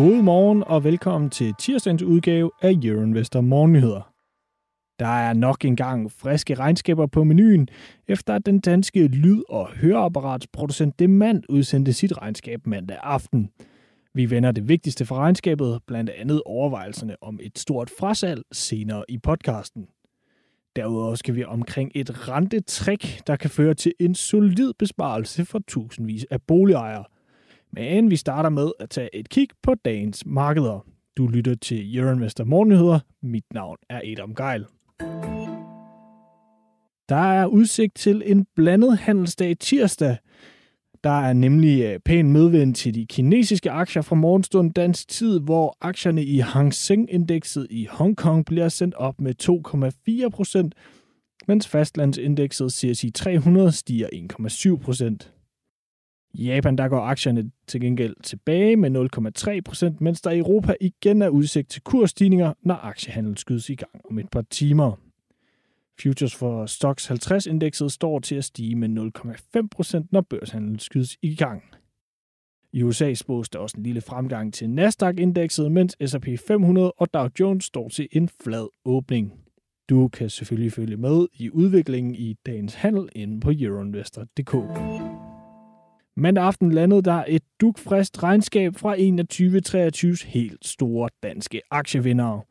God morgen og velkommen til tirsdagens udgave af Euroinvestor Morgennyheder. Der er nok engang friske regnskaber på menuen, efter at den danske lyd- og høreapparatsproducent Demand udsendte sit regnskab mandag aften. Vi vender det vigtigste fra regnskabet, blandt andet overvejelserne om et stort frasalg senere i podcasten. Derudover skal vi omkring et rentetræk, der kan føre til en solid besparelse for tusindvis af boligejere. Men vi starter med at tage et kig på dagens markeder. Du lytter til Euroinvestor Morgennyheder. Mit navn er Adam Geil. Der er udsigt til en blandet handelsdag tirsdag. Der er nemlig øh, pæn medvind til de kinesiske aktier fra morgenstund dansk tid, hvor aktierne i Hang Seng-indekset i Hongkong bliver sendt op med 2,4 procent, mens fastlandsindekset CSI 300 stiger 1,7 procent. I Japan der går aktierne til gengæld tilbage med 0,3 procent, mens der i Europa igen er udsigt til kursstigninger, når aktiehandel skydes i gang om et par timer. Futures for Stocks 50-indekset står til at stige med 0,5 procent, når børshandlen skydes i gang. I USA spås der også en lille fremgang til Nasdaq-indekset, mens S&P 500 og Dow Jones står til en flad åbning. Du kan selvfølgelig følge med i udviklingen i dagens handel inde på euroinvestor.dk. Mandag aften landede der et dukfrist regnskab fra 2123's helt store danske aktievindere.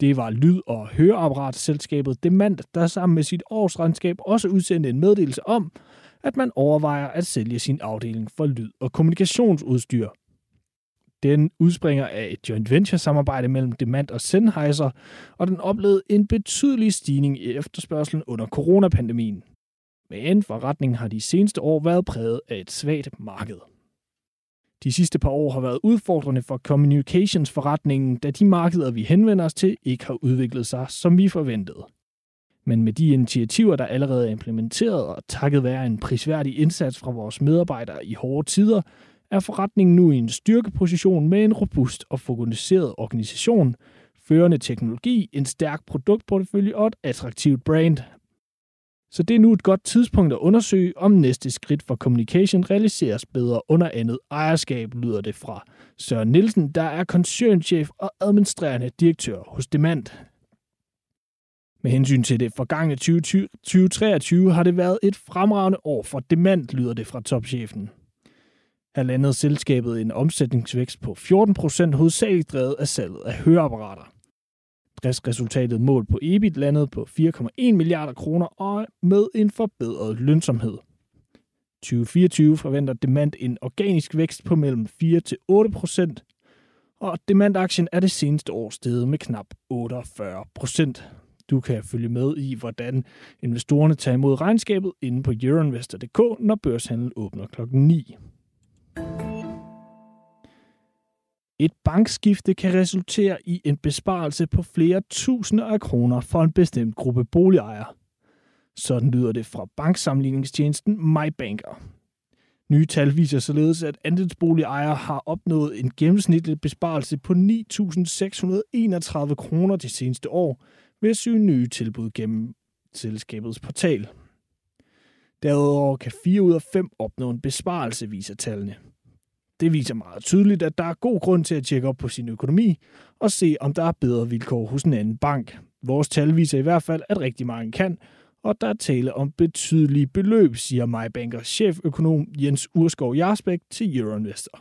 Det var lyd- og høreapparatselskabet Demand, der sammen med sit årsregnskab også udsendte en meddelelse om, at man overvejer at sælge sin afdeling for lyd- og kommunikationsudstyr. Den udspringer af et joint venture-samarbejde mellem Demand og Sennheiser, og den oplevede en betydelig stigning i efterspørgselen under coronapandemien. Men forretningen har de seneste år været præget af et svagt marked. De sidste par år har været udfordrende for communications-forretningen, da de markeder, vi henvender os til, ikke har udviklet sig, som vi forventede. Men med de initiativer, der allerede er implementeret, og takket være en prisværdig indsats fra vores medarbejdere i hårde tider, er forretningen nu i en styrkeposition med en robust og fokuseret organisation, førende teknologi, en stærk produktportefølje og et attraktivt brand, så det er nu et godt tidspunkt at undersøge, om næste skridt for communication realiseres bedre under andet ejerskab, lyder det fra Søren Nielsen, der er koncernchef og administrerende direktør hos Demand. Med hensyn til det forgangne 2023 har det været et fremragende år for Demand, lyder det fra topchefen. Her landede selskabet en omsætningsvækst på 14 procent hovedsageligt drevet af salget af høreapparater. Driftsresultatet mål på EBIT landede på 4,1 milliarder kroner og med en forbedret lønsomhed. 2024 forventer Demand en organisk vækst på mellem 4 til 8 procent, og Demand-aktien er det seneste år steget med knap 48 procent. Du kan følge med i, hvordan investorerne tager imod regnskabet inde på euroinvestor.dk, når børshandlen åbner klokken 9. Et bankskifte kan resultere i en besparelse på flere tusinder af kroner for en bestemt gruppe boligejere. Sådan lyder det fra banksammenligningstjenesten MyBanker. Nye tal viser således, at andelsboligejere har opnået en gennemsnitlig besparelse på 9.631 kroner de seneste år ved at søge nye tilbud gennem selskabets portal. Derudover kan 4 ud af 5 opnå en besparelse, viser tallene. Det viser meget tydeligt, at der er god grund til at tjekke op på sin økonomi og se, om der er bedre vilkår hos en anden bank. Vores tal viser i hvert fald, at rigtig mange kan, og der er tale om betydelige beløb, siger MyBankers cheføkonom Jens Urskov Jarsbæk til Euroinvestor.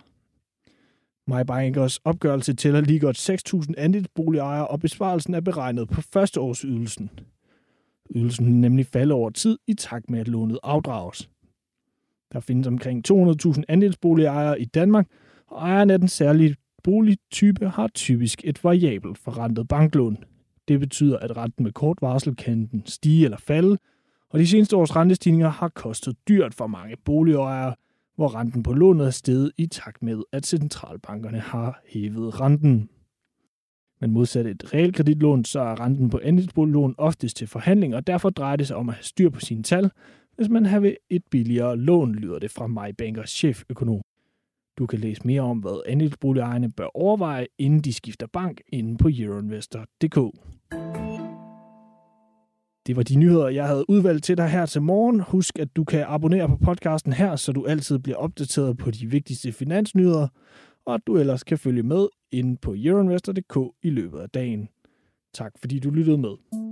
MyBankers opgørelse tæller lige godt 6.000 andelsboligejere, og besparelsen er beregnet på førsteårsydelsen. Ydelsen nemlig falder over tid i takt med, at lånet afdrages. Der findes omkring 200.000 andelsboligejere i Danmark, og ejerne af den særlige boligtype har typisk et variabelt forrentet banklån. Det betyder, at renten med kort varsel kan den stige eller falde, og de seneste års rentestigninger har kostet dyrt for mange boligejere, hvor renten på lånet er steget i takt med, at centralbankerne har hævet renten. Men modsat et realkreditlån, så er renten på andelsboliglån oftest til forhandling, og derfor drejer det sig om at have styr på sine tal, hvis man har et billigere lån, lyder det fra MyBankers cheføkonom. Du kan læse mere om, hvad andelsboligejerne bør overveje, inden de skifter bank, inde på euroinvestor.dk. Det var de nyheder, jeg havde udvalgt til dig her til morgen. Husk, at du kan abonnere på podcasten her, så du altid bliver opdateret på de vigtigste finansnyheder. og at du ellers kan følge med inde på euroinvestor.dk i løbet af dagen. Tak fordi du lyttede med.